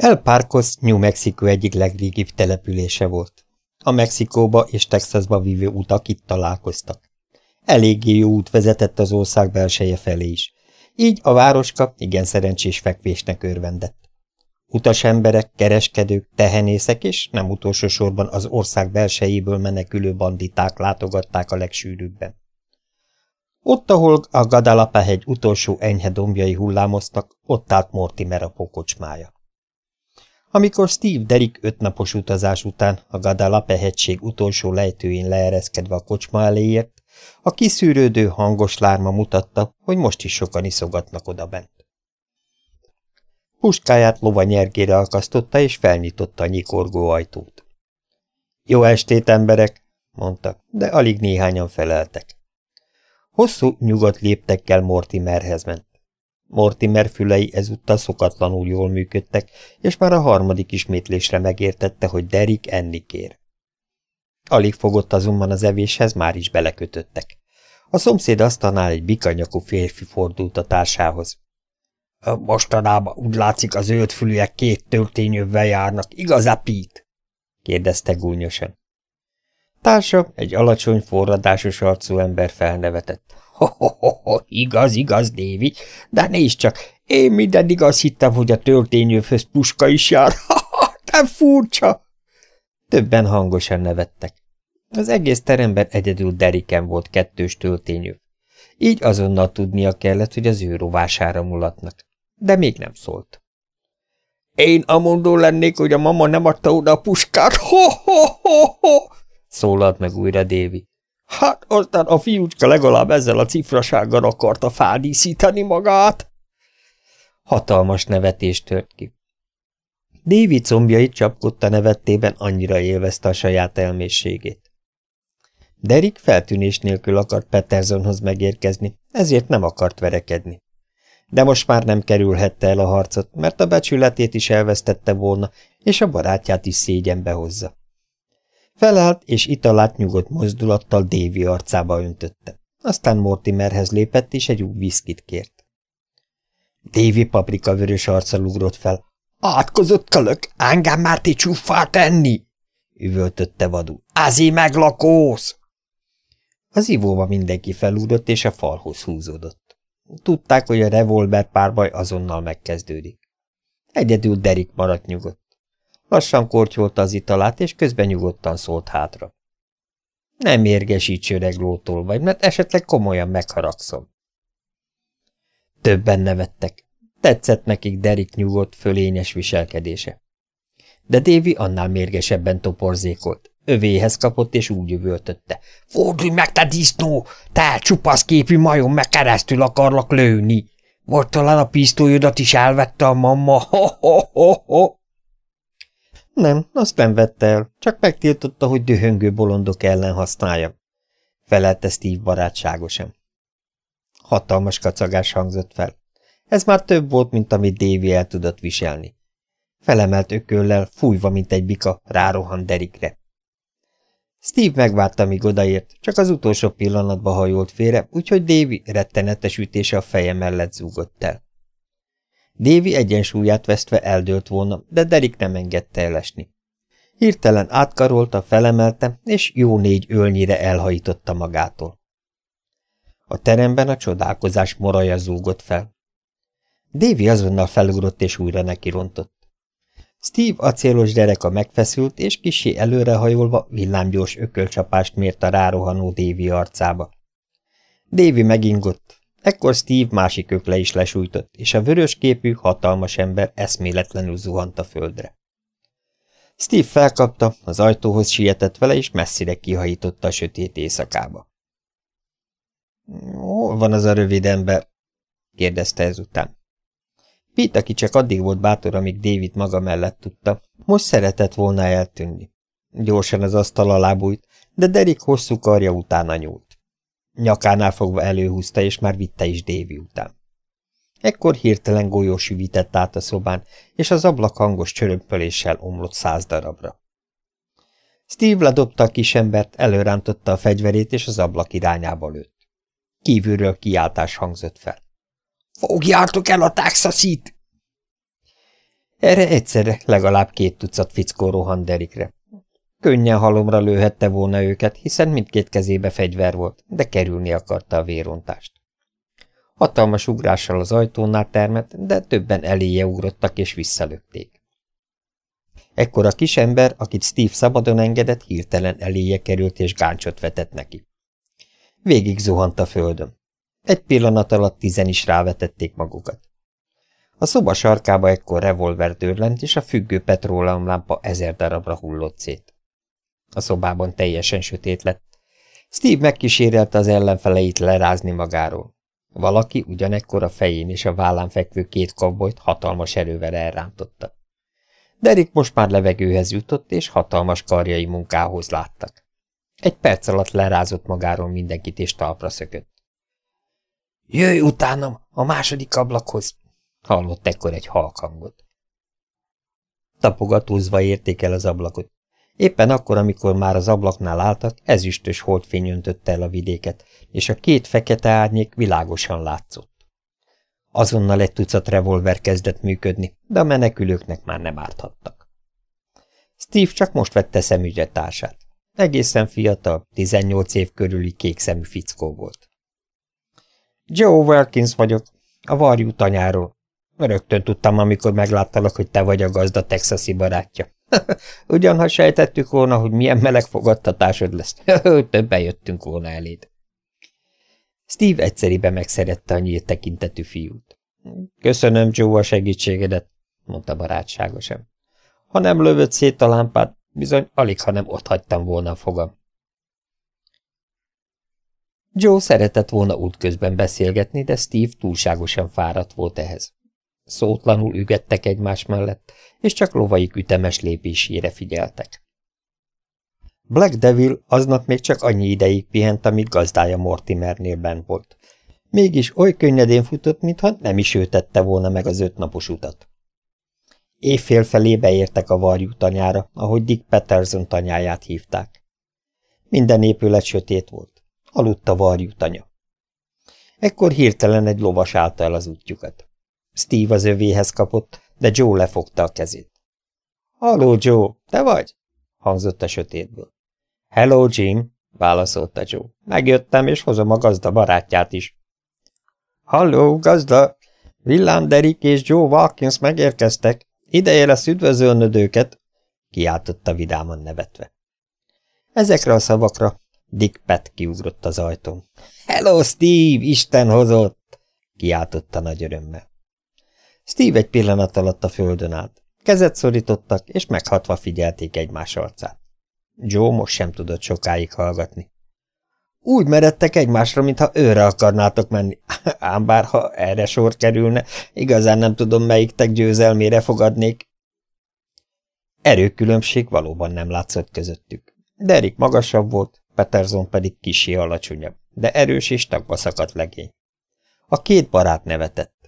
El Parcos New Mexico egyik legrégibb települése volt. A Mexikóba és Texasba vívő utak itt találkoztak. Eléggé jó út vezetett az ország belseje felé is, így a városka igen szerencsés fekvésnek örvendett. Utas emberek, kereskedők, tehenészek és nem utolsó sorban az ország belsejéből menekülő banditák látogatták a legsűrűbben. Ott, ahol a Gadalapa hegy utolsó enyhe dombjai hullámoztak, ott állt Mortimer a pokocsmája. Amikor Steve Derrick ötnapos utazás után a Gadalape hegység utolsó lejtőjén leereszkedve a kocsma eléért, a kiszűrődő hangos lárma mutatta, hogy most is sokan iszogatnak oda bent. Puskáját lova nyergére akasztotta, és felnyitotta a nyikorgó ajtót. Jó estét, emberek, mondta, de alig néhányan feleltek. Hosszú, nyugodt léptekkel Mortimerhez ment. Mortimer fülei ezúttal szokatlanul jól működtek, és már a harmadik ismétlésre megértette, hogy Derek enni kér. Alig fogott azonban az evéshez, már is belekötöttek. A szomszéd asztalnál egy bikanyakú férfi fordult a társához. Mostanában úgy látszik az fülűek két történyővel járnak, igaz-e, Pete? kérdezte gúnyosan. Társa, egy alacsony, forradásos arcú ember felnevetett. Igaz, igaz, Dévi, de nézd csak, én mindeddig azt hittem, hogy a történyőföz puska is jár. Ha, ha, te furcsa! Többen hangosan nevettek. Az egész teremben egyedül Deriken volt kettős töltényő. Így azonnal tudnia kellett, hogy az ő rovására mulatnak. De még nem szólt. Én amondó lennék, hogy a mama nem adta oda a puskát. Ho, ho, ho, ho! szólalt meg újra Dévi. Hát aztán a fiúcska legalább ezzel a cifrasággal akarta fádíszítani magát. Hatalmas nevetés tört ki. Dévi combjait csapkodta nevettében annyira élvezte a saját elmészségét. Derek feltűnés nélkül akart Petersonhoz megérkezni, ezért nem akart verekedni. De most már nem kerülhette el a harcot, mert a becsületét is elvesztette volna, és a barátját is szégyenbe hozza. Felállt, és italát nyugodt mozdulattal Dévi arcába öntötte. Aztán Mortimerhez lépett, és egy új viszkit kért. Dévi paprika vörös arccal ugrott fel. Átkozott kölök, engem már ti csúffát enni! üvöltötte vadul. Ázi meglakósz! Az ivóba mindenki felúrott, és a falhoz húzódott. Tudták, hogy a revolver párbaj azonnal megkezdődik. Egyedül Derik maradt nyugodt. Lassan kortyolta az italát, és közben nyugodtan szólt hátra. Nem érgesíts öreg lótól vagy, mert esetleg komolyan megharagszom. Többen nevettek. Tetszett nekik Derik nyugodt, fölényes viselkedése. De Dévi annál mérgesebben toporzékolt. Övéhez kapott, és úgy üvöltötte. Fordulj meg, te disznó! Te csupasz képű majom, meg keresztül akarlak lőni! Most talán a pisztolyodat is elvette a mamma, ho-ho-ho-ho! Nem, azt nem vette el, csak megtiltotta, hogy dühöngő bolondok ellen használja. Felelte Steve barátságosan. Hatalmas kacagás hangzott fel. Ez már több volt, mint amit Davy el tudott viselni. Felemelt ököllel, fújva, mint egy bika, rárohan Derikre. Steve megvárta, míg odaért, csak az utolsó pillanatban hajolt félre, úgyhogy Davy rettenetes ütése a feje mellett zúgott el. Dévi egyensúlyát vesztve eldőlt volna, de Derik nem engedte elesni. Hirtelen átkarolta, felemelte, és jó négy ölnyire elhajította magától. A teremben a csodálkozás moraja zúgott fel. Dévi azonnal felugrott és újra nekirontott. Steve acélos dereka megfeszült, és kisé előrehajolva villámgyors ökölcsapást mért a rárohanó Dévi arcába. Dévi megingott, Ekkor Steve másik ökle is lesújtott, és a vörös képű, hatalmas ember eszméletlenül zuhant a földre. Steve felkapta, az ajtóhoz sietett vele, és messzire kihajította a sötét éjszakába. – Hol van az a rövid ember? – kérdezte ezután. Pete, aki csak addig volt bátor, amíg David maga mellett tudta, most szeretett volna eltűnni. Gyorsan az asztal alá bújt, de Derek hosszú karja utána nyúlt. Nyakánál fogva előhúzta, és már vitte is Dévi után. Ekkor hirtelen golyó süvített át a szobán, és az ablak hangos csörömpöléssel omlott száz darabra. Steve ledobta a kisembert, előrántotta a fegyverét, és az ablak irányába lőtt. Kívülről kiáltás hangzott fel. – Fogjátok el a taxaszit! Erre egyszerre legalább két tucat fickó rohan Derikre. Könnyen halomra lőhette volna őket, hiszen mindkét kezébe fegyver volt, de kerülni akarta a vérontást. Hatalmas ugrással az ajtónál termett, de többen eléje ugrottak és visszalökték. Ekkor a kisember, akit Steve szabadon engedett, hirtelen eléje került és gáncsot vetett neki. Végig zuhant a földön. Egy pillanat alatt tizen is rávetették magukat. A szoba sarkába ekkor revolver dörlent, és a függő petróleumlámpa ezer darabra hullott szét. A szobában teljesen sötét lett. Steve megkísérelte az ellenfeleit lerázni magáról. Valaki ugyanekkor a fején és a vállán fekvő két kavbolyt hatalmas erővel elrántotta. Derik most már levegőhez jutott, és hatalmas karjai munkához láttak. Egy perc alatt lerázott magáról mindenkit, és talpra szökött. – Jöjj utánam, a második ablakhoz! – hallott ekkor egy halkangot. Tapogatózva érték el az ablakot. Éppen akkor, amikor már az ablaknál álltak, ezüstös holdfény öntötte el a vidéket, és a két fekete árnyék világosan látszott. Azonnal egy tucat revolver kezdett működni, de a menekülőknek már nem árthattak. Steve csak most vette szemügyre társát. Egészen fiatal, 18 év körüli kékszemű fickó volt. Joe Wilkins vagyok, a varjú tanyáról. Rögtön tudtam, amikor megláttalak, hogy te vagy a gazda texasi barátja. Ugyan, ha sejtettük volna, hogy milyen meleg fogadtatásod lesz, többen jöttünk volna eléd. Steve egyszeribe megszerette a nyílt tekintetű fiút. Köszönöm, Joe, a segítségedet, mondta barátságosan. Ha nem lövött szét a lámpát, bizony alig, ha nem ott hagytam volna a fogam. Joe szeretett volna útközben beszélgetni, de Steve túlságosan fáradt volt ehhez. Szótlanul ügettek egymás mellett, és csak lovaik ütemes lépésére figyeltek. Black Devil aznap még csak annyi ideig pihent, amíg gazdája Mortimernél bent volt. Mégis oly könnyedén futott, mintha nem is ő tette volna meg az ötnapos utat. Évfél felé beértek a varjú tanyára, ahogy Dick Patterson tanyáját hívták. Minden épület sötét volt. Aludt a varjú tanya. Ekkor hirtelen egy lovas állta el az útjukat. Steve az övéhez kapott, de Joe lefogta a kezét. – Halló, Joe, te vagy? – hangzott a sötétből. – Hello, Jim – válaszolta Joe. – Megjöttem, és hozom a gazda barátját is. – Halló, gazda! Villám Derek és Joe Watkins megérkeztek. Ideje lesz üdvözölnöd őket! – kiáltotta vidáman nevetve. Ezekre a szavakra Dick Pet kiugrott az ajtón. – Hello, Steve! Isten hozott! – kiáltotta nagy örömmel. Steve egy pillanat alatt a földön állt. Kezet szorítottak, és meghatva figyelték egymás arcát. Joe most sem tudott sokáig hallgatni. Úgy meredtek egymásra, mintha őre akarnátok menni. Ám bár, ha erre sor kerülne, igazán nem tudom, melyiktek győzelmére fogadnék. Erőkülönbség valóban nem látszott közöttük. Derek magasabb volt, Peterson pedig kisé alacsonyabb, de erős és tagba szakadt legény. A két barát nevetett.